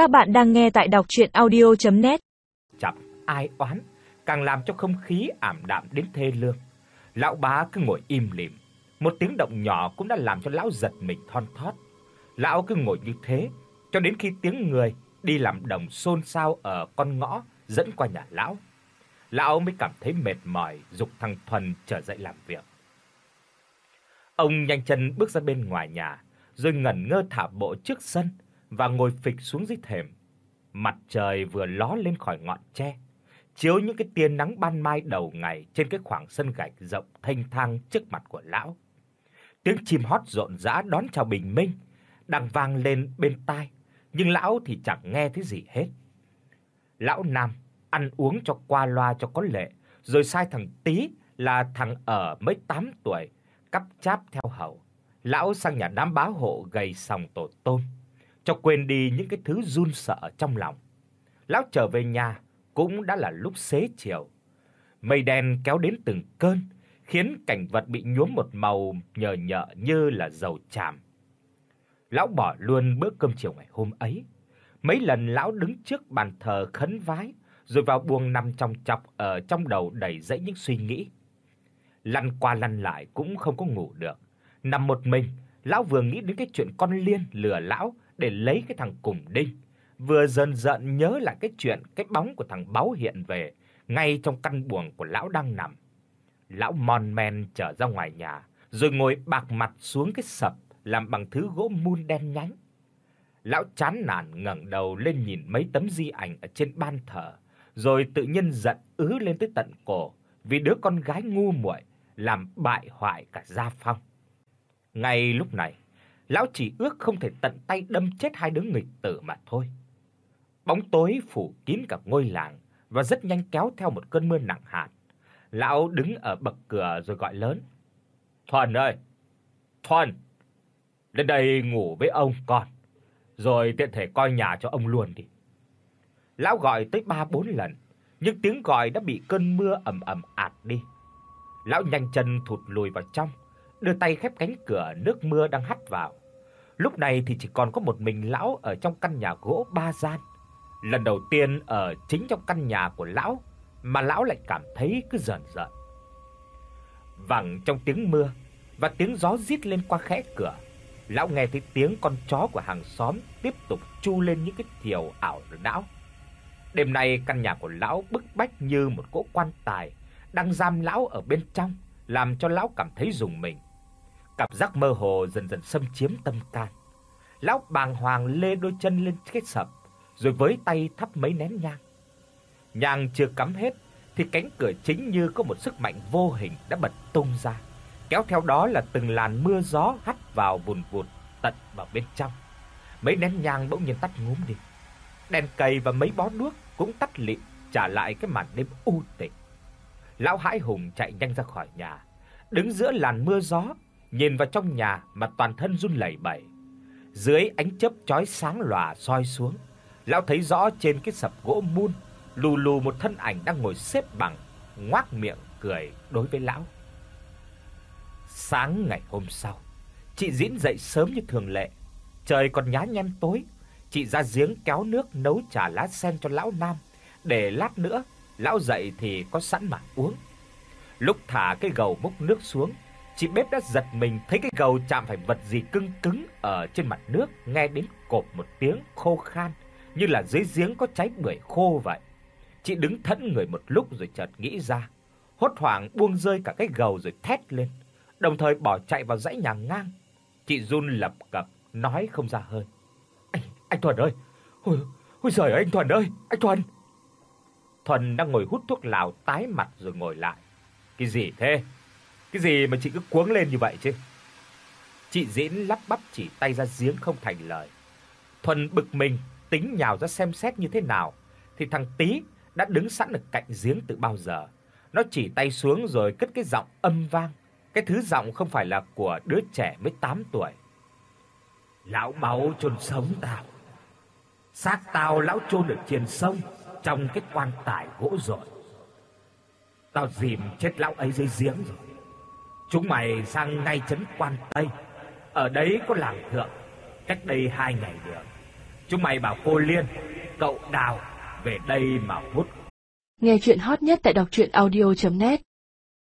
Các bạn đang nghe tại đọc audio net Chậm ai oán, càng làm cho không khí ảm đạm đến thê lương. Lão bá cứ ngồi im lìm, một tiếng động nhỏ cũng đã làm cho lão giật mình thon thót. Lão cứ ngồi như thế cho đến khi tiếng người đi làm đồng xôn xao ở con ngõ dẫn qua nhà lão. Lão mới cảm thấy mệt mỏi, dục thằng Thuần trở dậy làm việc. Ông nhanh chân bước ra bên ngoài nhà, rồi ngẩn ngơ thả bộ trước sân và ngồi phịch xuống dưới thềm. Mặt trời vừa ló lên khỏi ngọn tre, chiếu những cái tia nắng ban mai đầu ngày trên cái khoảng sân gạch rộng thênh thang trước mặt của lão. Tiếng chim hót rộn rã đón chào bình minh đang vang lên bên tai, nhưng lão thì chẳng nghe thấy gì hết. Lão Nam ăn uống cho qua loa cho có lệ, rồi sai thằng Tí là thằng ở mới 8 tuổi cắp cháp theo hầu. Lão sang nhà đám bá hộ gầy sòng tổ tôn cho quên đi những cái thứ run sợ trong lòng. Lão trở về nhà cũng đã là lúc xế chiều. Mây đen kéo đến từng cơn, khiến cảnh vật bị nhuốm một màu nhờ nhợ như là dầu tràm. Lão bỏ luôn bữa cơm chiều ngày hôm ấy. Mấy lần lão đứng trước bàn thờ khấn vái, rồi vào buồng nằm trong chọc ở trong đầu đầy dẫy những suy nghĩ. Lăn qua lăn lại cũng không có ngủ được. Nằm một mình, lão vừa nghĩ đến cái chuyện con Liên lừa lão để lấy cái thằng Cùng Đinh, vừa dần dần nhớ lại cái chuyện cái bóng của thằng báo hiện về ngay trong căn buồng của lão đang nằm. Lão mòn men trở ra ngoài nhà, rồi ngồi bạc mặt xuống cái sập làm bằng thứ gỗ mun đen nhánh. Lão chán nản ngẩng đầu lên nhìn mấy tấm di ảnh ở trên ban thờ, rồi tự nhiên giận ứ lên tới tận cổ vì đứa con gái ngu muội làm bại hoại cả gia phong. Ngay lúc này, lão chỉ ước không thể tận tay đâm chết hai đứa nghịch tử mà thôi. Bóng tối phủ kín cả ngôi làng và rất nhanh kéo theo một cơn mưa nặng hạt. Lão đứng ở bậc cửa rồi gọi lớn: "Thuần ơi, Thuần, lên đây ngủ với ông con, rồi tiện thể coi nhà cho ông luôn đi." Lão gọi tới 3 4 lần, nhưng tiếng gọi đã bị cơn mưa ầm ầm ạt đi. Lão nhanh chân thụt lùi vào trong, đưa tay khép cánh cửa, nước mưa đang hắt vào. Lúc này thì chỉ còn có một mình lão ở trong căn nhà gỗ ba gian. Lần đầu tiên ở chính trong căn nhà của lão mà lão lại cảm thấy cứ rờn rợn. Vẳng trong tiếng mưa và tiếng gió rít lên qua khẽ cửa, lão nghe thấy tiếng con chó của hàng xóm tiếp tục chu lên những cái thiều ảo não. Đêm nay căn nhà của lão bức bách như một cỗ quan tài đang giam lão ở bên trong, làm cho lão cảm thấy rùng mình. Cảm giác mơ hồ dần dần xâm chiếm tâm can. Lão bàng hoàng lê đôi chân lên cái sập, rồi với tay thắp mấy nén nhang. Nhang chưa cắm hết thì cánh cửa chính như có một sức mạnh vô hình đã bật tung ra, kéo theo đó là từng làn mưa gió hắt vào vùn vụt tận vào bên trong. Mấy nén nhang bỗng nhiên tắt ngúm đi. Đèn cầy và mấy bó đuốc cũng tắt lịm, trả lại cái màn đêm u tịch. Lão Hãi Hùng chạy nhanh ra khỏi nhà, đứng giữa làn mưa gió, nhìn vào trong nhà mà toàn thân run lẩy bẩy. Dưới ánh chớp chói sáng lòa soi xuống, lão thấy rõ trên cái sập gỗ mun, lù lù một thân ảnh đang ngồi xếp bằng, ngoác miệng cười đối với lão. Sáng ngày hôm sau, chị Dĩn dậy sớm như thường lệ. Trời còn nhá nhem tối, chị ra giếng kéo nước nấu trà lá sen cho lão Nam, để lát nữa lão dậy thì có sẵn mà uống. Lúc thả cái gầu múc nước xuống, chị bếp đã giật mình thấy cái gầu chạm phải vật gì cứng cứng ở trên mặt nước, nghe đến cộp một tiếng khô khan, như là dưới giếng có cháy bưởi khô vậy. Chị đứng thẫn người một lúc rồi chợt nghĩ ra, hốt hoảng buông rơi cả cái gầu rồi thét lên, đồng thời bỏ chạy vào dãy nhà ngang. Chị run lập cập nói không ra hơi. "Anh, anh Thuần ơi, ôi, ôi giời ơi anh Thuần ơi, anh Thuần!" Thuần đang ngồi hút thuốc lào tái mặt rồi ngồi lại. "Cái gì thế? Cái gì mà chị cứ cuống lên như vậy chứ?" Chị Diễn lắp bắp chỉ tay ra giếng không thành lời. Thuần bực mình, tính nhào ra xem xét như thế nào thì thằng Tí đã đứng sẵn ở cạnh giếng từ bao giờ. Nó chỉ tay xuống rồi cất cái giọng âm vang, cái thứ giọng không phải là của đứa trẻ mới 8 tuổi. Lão báu chôn sống tao. Xác tao lão chôn ở trên sông trong cái quan tài gỗ rồi. Tao dìm chết lão ấy dưới giếng rồi. Chúng mày sang ngay trấn Quan Tây. Ở đấy có làng thượng, cách đây hai ngày được. Chúng mày bảo cô Liên, cậu Đào về đây mà hút. Nghe chuyện hot nhất tại đọc truyện audio net